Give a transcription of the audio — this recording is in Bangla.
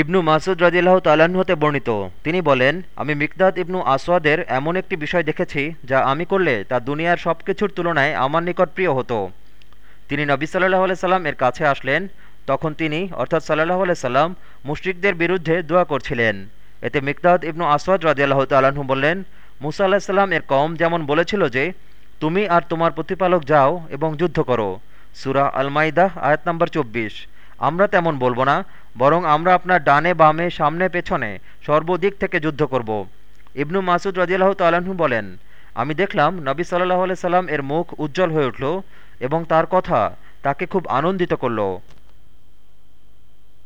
ইবনু মাসুদ রাজিল্লাহ তাল্লাহ্ন হতে বর্ণিত। তিনি বলেন, আমি মিকদাদ ইবনু আসওয়াদের এমন একটি বিষয় দেখেছি, যা আমি করলে তা দুনিয়ার সব কিছুর তুলনায় আমার নিকট প্রিয় হতো। তিনি নবী সাল্লাহ সাল্লাম এর কাছে আসলেন। তখন তিনি, অর্থাৎ সাল্লাহ সাল্লাম, মুশরিকদের বিরুদ্ধে দোয়া করছিলেন। এতে মিকদাদ ইবনু আসওয়াদ রাজিয়াল্লাহ তাল্লাহ্ন বললেন, মুসা আল্লাহ সাল্লাম এর কম যেমন বলেছিল যে, তুমি আর তোমার প্রতিপালক যাও এবং যুদ্ধ করো। সুরা আলমাইদাহ আয়াত নম্বর চব্বিশ। আমরা তেমন বলব না, বরং আমরা আপনার ডানে, বামে, সামনে, পেছনে সর্বদিক থেকে যুদ্ধ করব। ইবনু মাসুদ রাজিয়াল তালাহু বলেন, আমি দেখলাম নবী সাল্লাহ সাল্লাম এর মুখ উজ্জ্বল হয়ে উঠল এবং তার কথা তাকে খুব আনন্দিত করল।